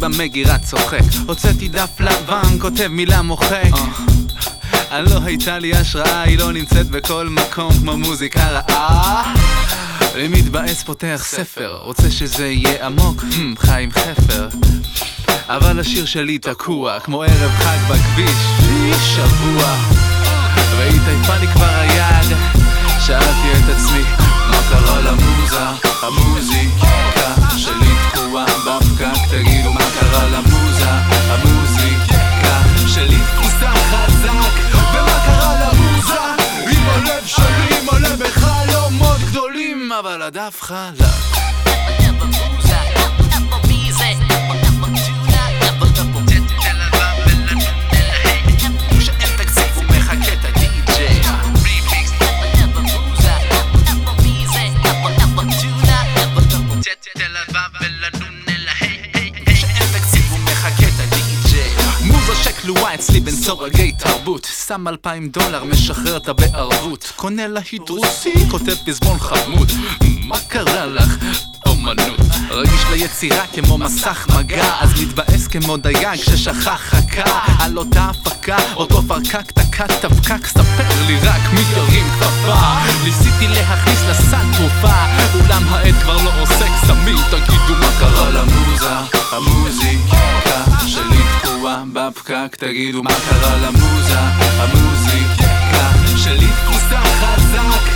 במגירה צוחק. הוצאתי דף לבן, כותב מילה מוחק. אה, לא הייתה לי השראה, היא לא נמצאת בכל מקום כמו מוזיקה רעה. אני מתבאס פותח ספר, רוצה שזה יהיה עמוק, hmm, חיים חפר. אבל השיר שלי תקוע, כמו ערב חג בכביש, שבוע. והיא טייפה לי כבר היד, שאלתי את עצמי, מה קרה למוזה, המוזיקה אבל הדף חלק. מוזה שכלואה אצלי בין סורגי תרבות. שם אלפיים דולר משחרר אותה בערבות קונה להיט רוסי כותב פזמון חמוד. מה קרה לך? אומנות? רגיש ליצירה כמו מסך מגע אז מתבאס כמו דייג ששכח חכה. על אותה הפקה אותו פרקק תקע תפקק ספר לי רק מי ירים כפפה. ניסיתי להכניס לסל תגידו מה קרה למוזה המוזיקה שלי תפוסה חזק